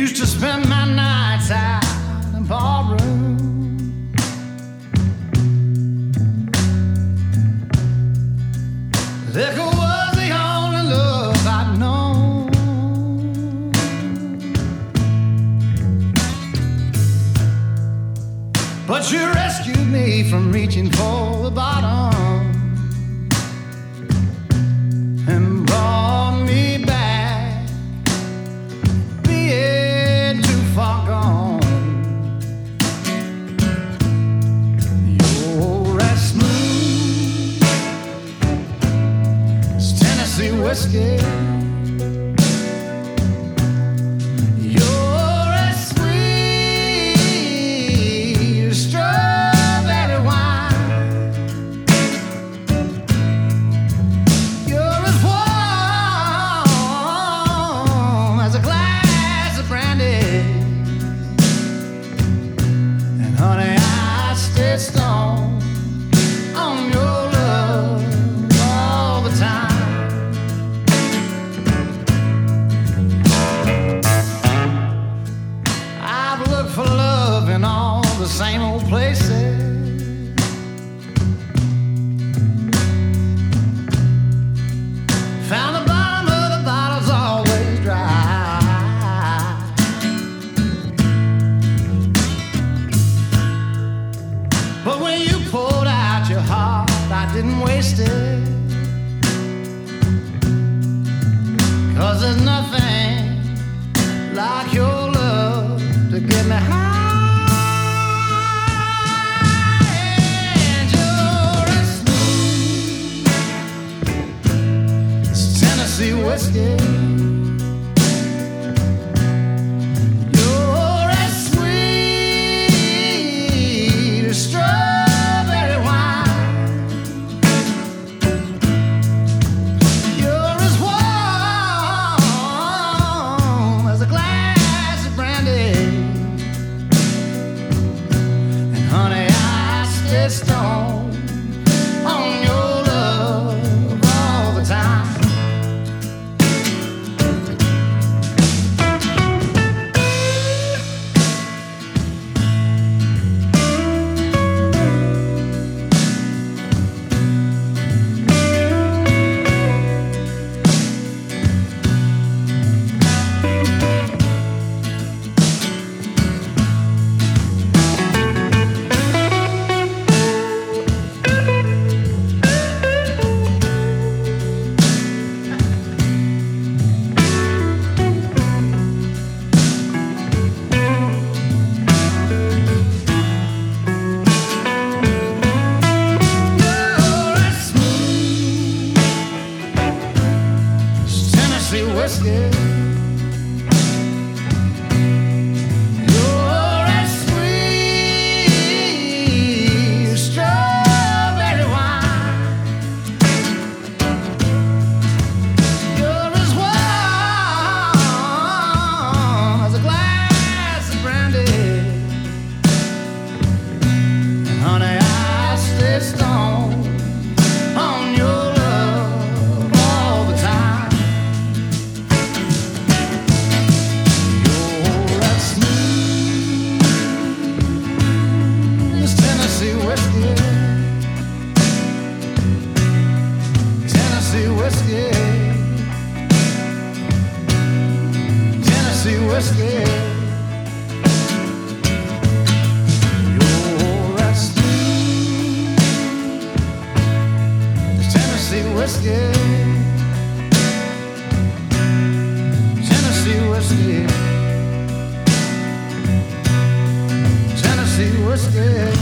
Used to spend my nights out in the ballroom. Liquor was the only love I'd known. But you rescued me from reaching for the bottom. escape. places. Found the bottom of the bottle's always dry. But when you pulled out your heart, I didn't waste it. Cause there's nothing like your love to get me high. whiskey asking. whiskey, Tennessee whiskey. whiskey, Tennessee whiskey, Tennessee whiskey.